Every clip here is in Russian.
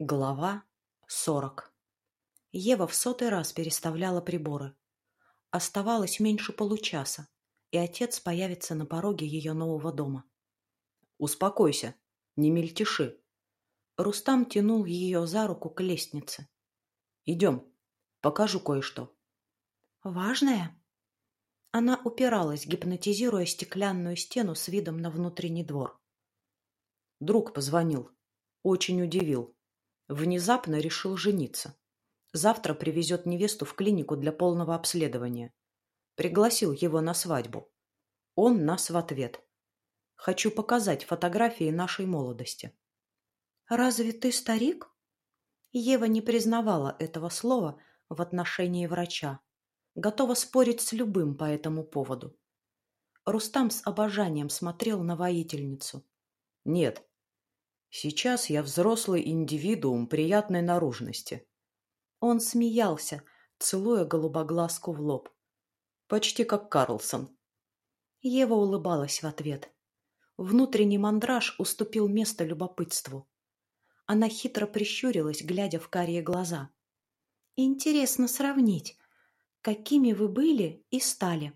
Глава сорок. Ева в сотый раз переставляла приборы. Оставалось меньше получаса, и отец появится на пороге ее нового дома. «Успокойся, не мельтеши». Рустам тянул ее за руку к лестнице. «Идем, покажу кое-что». «Важное?» Она упиралась, гипнотизируя стеклянную стену с видом на внутренний двор. Друг позвонил. Очень удивил. Внезапно решил жениться. Завтра привезет невесту в клинику для полного обследования. Пригласил его на свадьбу. Он нас в ответ. Хочу показать фотографии нашей молодости. «Разве ты старик?» Ева не признавала этого слова в отношении врача. Готова спорить с любым по этому поводу. Рустам с обожанием смотрел на воительницу. «Нет, Сейчас я взрослый индивидуум приятной наружности. Он смеялся, целуя голубоглазку в лоб. Почти как Карлсон. Ева улыбалась в ответ. Внутренний мандраж уступил место любопытству. Она хитро прищурилась, глядя в карие глаза. Интересно сравнить, какими вы были и стали.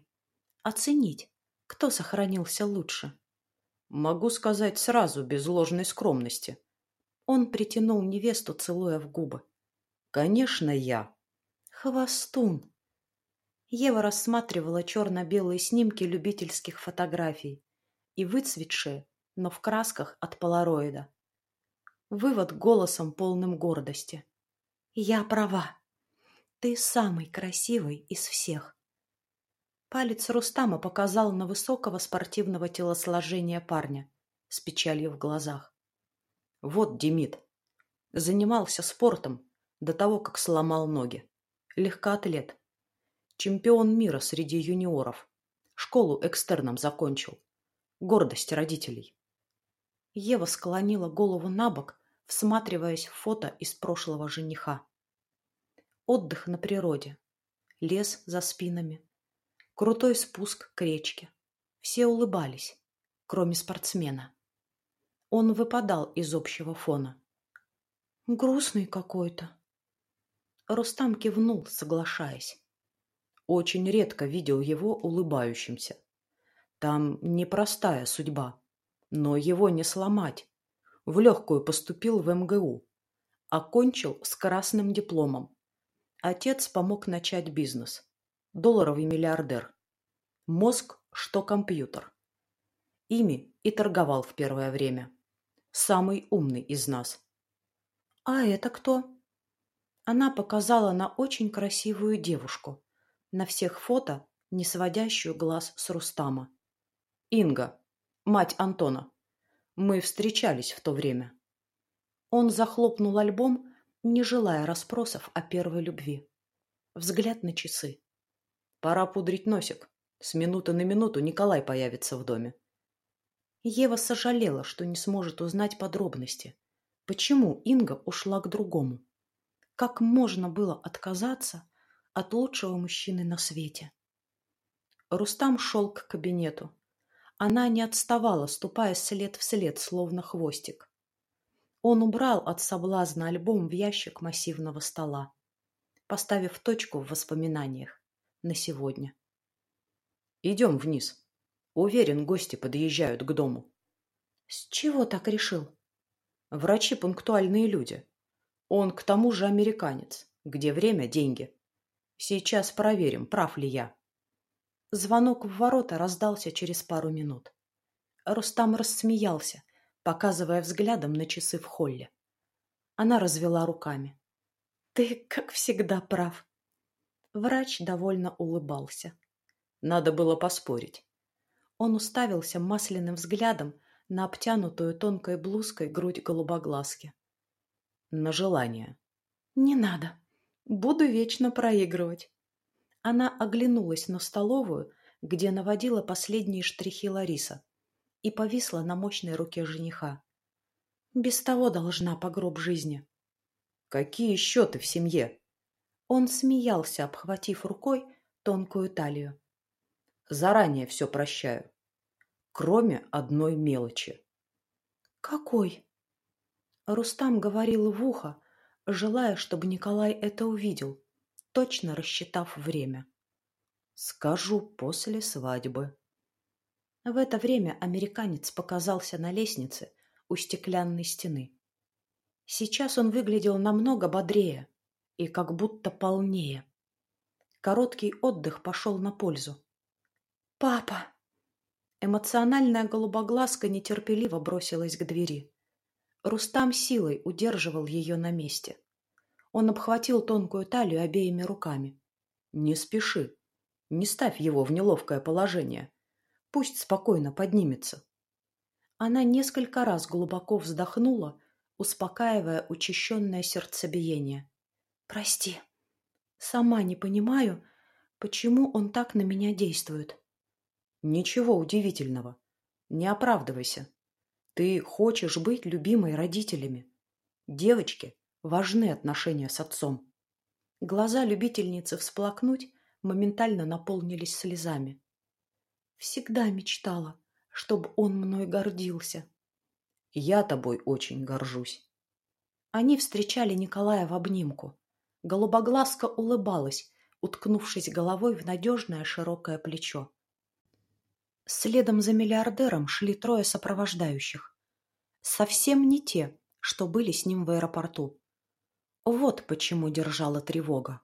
Оценить, кто сохранился лучше. Могу сказать сразу, без ложной скромности. Он притянул невесту, целуя в губы. Конечно, я. Хвостун. Ева рассматривала черно-белые снимки любительских фотографий и выцветшие, но в красках от полароида. Вывод голосом полным гордости. «Я права. Ты самый красивый из всех». Палец Рустама показал на высокого спортивного телосложения парня с печалью в глазах. Вот Демид. Занимался спортом до того, как сломал ноги. Легкоатлет. Чемпион мира среди юниоров. Школу экстерном закончил. Гордость родителей. Ева склонила голову на бок, всматриваясь в фото из прошлого жениха. Отдых на природе. Лес за спинами Крутой спуск к речке. Все улыбались, кроме спортсмена. Он выпадал из общего фона. Грустный какой-то. Рустам кивнул, соглашаясь. Очень редко видел его улыбающимся. Там непростая судьба, но его не сломать. В легкую поступил в МГУ. Окончил с красным дипломом. Отец помог начать бизнес долларовый миллиардер. Мозг, что компьютер. Ими и торговал в первое время. Самый умный из нас. «А это кто?» Она показала на очень красивую девушку, на всех фото, не сводящую глаз с Рустама. «Инга, мать Антона. Мы встречались в то время». Он захлопнул альбом, не желая расспросов о первой любви. Взгляд на часы. Пора пудрить носик. С минуты на минуту Николай появится в доме. Ева сожалела, что не сможет узнать подробности. Почему Инга ушла к другому? Как можно было отказаться от лучшего мужчины на свете? Рустам шел к кабинету. Она не отставала, ступая след в след, словно хвостик. Он убрал от соблазна альбом в ящик массивного стола, поставив точку в воспоминаниях на сегодня. Идем вниз. Уверен, гости подъезжают к дому. С чего так решил? Врачи пунктуальные люди. Он к тому же американец, где время – деньги. Сейчас проверим, прав ли я. Звонок в ворота раздался через пару минут. Рустам рассмеялся, показывая взглядом на часы в холле. Она развела руками. «Ты, как всегда, прав. Врач довольно улыбался. Надо было поспорить. Он уставился масляным взглядом на обтянутую тонкой блузкой грудь голубоглазки. На желание. Не надо. Буду вечно проигрывать. Она оглянулась на столовую, где наводила последние штрихи Лариса, и повисла на мощной руке жениха. Без того должна по гроб жизни. Какие счеты в семье? Он смеялся, обхватив рукой тонкую талию. Заранее все прощаю. Кроме одной мелочи. Какой? Рустам говорил в ухо, желая, чтобы Николай это увидел, точно рассчитав время. «Скажу после свадьбы». В это время американец показался на лестнице у стеклянной стены. Сейчас он выглядел намного бодрее и как будто полнее. Короткий отдых пошел на пользу. «Папа!» Эмоциональная голубоглазка нетерпеливо бросилась к двери. Рустам силой удерживал ее на месте. Он обхватил тонкую талию обеими руками. «Не спеши. Не ставь его в неловкое положение. Пусть спокойно поднимется». Она несколько раз глубоко вздохнула, успокаивая учащенное сердцебиение. «Прости. Сама не понимаю, почему он так на меня действует». «Ничего удивительного. Не оправдывайся. Ты хочешь быть любимой родителями. Девочке важны отношения с отцом. Глаза любительницы всплакнуть моментально наполнились слезами. Всегда мечтала, чтобы он мной гордился. Я тобой очень горжусь. Они встречали Николая в обнимку. Голубоглазка улыбалась, уткнувшись головой в надежное широкое плечо. Следом за миллиардером шли трое сопровождающих. Совсем не те, что были с ним в аэропорту. Вот почему держала тревога.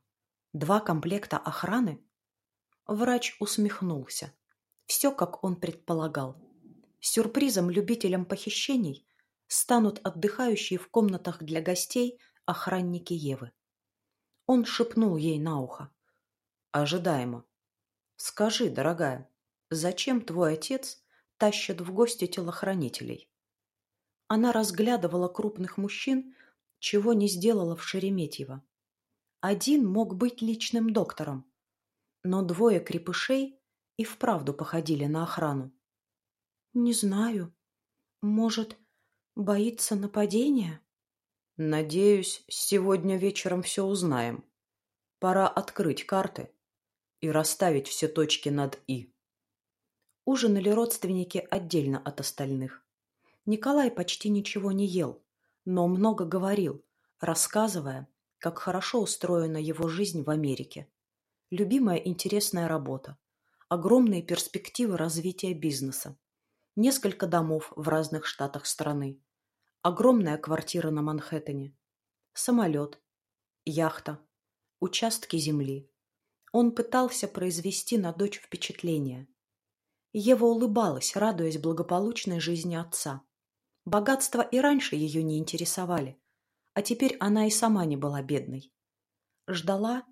Два комплекта охраны? Врач усмехнулся. Все, как он предполагал. Сюрпризом любителям похищений станут отдыхающие в комнатах для гостей охранники Евы. Он шепнул ей на ухо. «Ожидаемо. Скажи, дорогая, Зачем твой отец тащит в гости телохранителей? Она разглядывала крупных мужчин, чего не сделала в Шереметьево. Один мог быть личным доктором, но двое крепышей и вправду походили на охрану. Не знаю. Может, боится нападения? Надеюсь, сегодня вечером все узнаем. Пора открыть карты и расставить все точки над «и». Ужинали родственники отдельно от остальных. Николай почти ничего не ел, но много говорил, рассказывая, как хорошо устроена его жизнь в Америке. Любимая интересная работа, огромные перспективы развития бизнеса, несколько домов в разных штатах страны, огромная квартира на Манхэттене, самолет, яхта, участки земли. Он пытался произвести на дочь впечатление – Ева улыбалась, радуясь благополучной жизни отца. Богатства и раньше ее не интересовали, а теперь она и сама не была бедной. Ждала,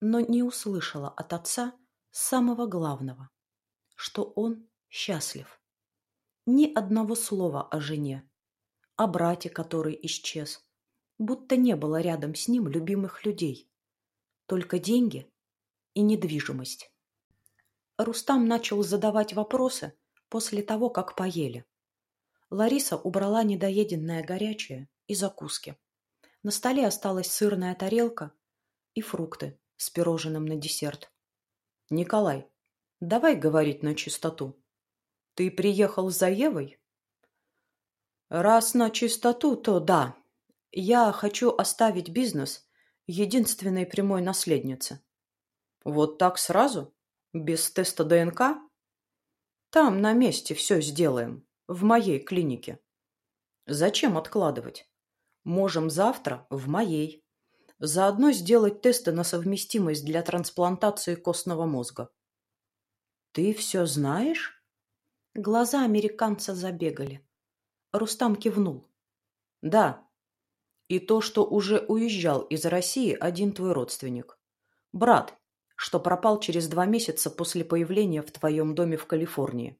но не услышала от отца самого главного, что он счастлив. Ни одного слова о жене, о брате, который исчез, будто не было рядом с ним любимых людей, только деньги и недвижимость. Рустам начал задавать вопросы после того, как поели. Лариса убрала недоеденное горячее и закуски. На столе осталась сырная тарелка и фрукты с пирожным на десерт. «Николай, давай говорить на чистоту. Ты приехал за Евой?» «Раз на чистоту, то да. Я хочу оставить бизнес единственной прямой наследнице». «Вот так сразу?» Без теста ДНК? Там на месте все сделаем. В моей клинике. Зачем откладывать? Можем завтра в моей. Заодно сделать тесты на совместимость для трансплантации костного мозга. Ты все знаешь? Глаза американца забегали. Рустам кивнул. Да. И то, что уже уезжал из России один твой родственник. Брат, что пропал через два месяца после появления в твоем доме в Калифорнии.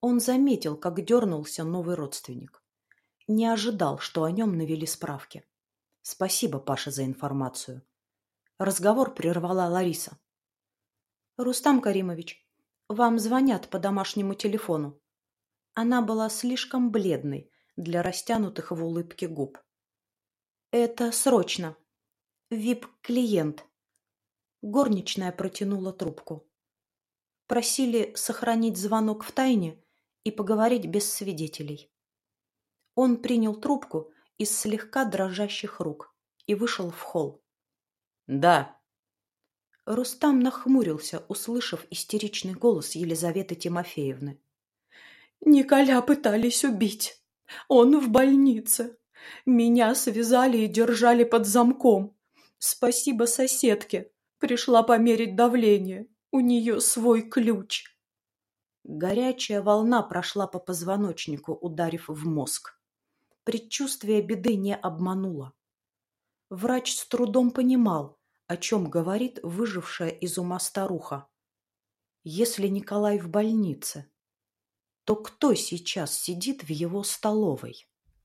Он заметил, как дернулся новый родственник. Не ожидал, что о нем навели справки. Спасибо, Паша, за информацию. Разговор прервала Лариса. Рустам Каримович, вам звонят по домашнему телефону. Она была слишком бледной для растянутых в улыбке губ. Это срочно. Вип-клиент. Горничная протянула трубку. Просили сохранить звонок в тайне и поговорить без свидетелей. Он принял трубку из слегка дрожащих рук и вышел в холл. «Да». Рустам нахмурился, услышав истеричный голос Елизаветы Тимофеевны. «Николя пытались убить. Он в больнице. Меня связали и держали под замком. Спасибо соседке. Пришла померить давление. У нее свой ключ». Горячая волна прошла по позвоночнику, ударив в мозг. Предчувствие беды не обмануло. Врач с трудом понимал, о чем говорит выжившая из ума старуха. Если Николай в больнице, то кто сейчас сидит в его столовой?